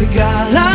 the guy.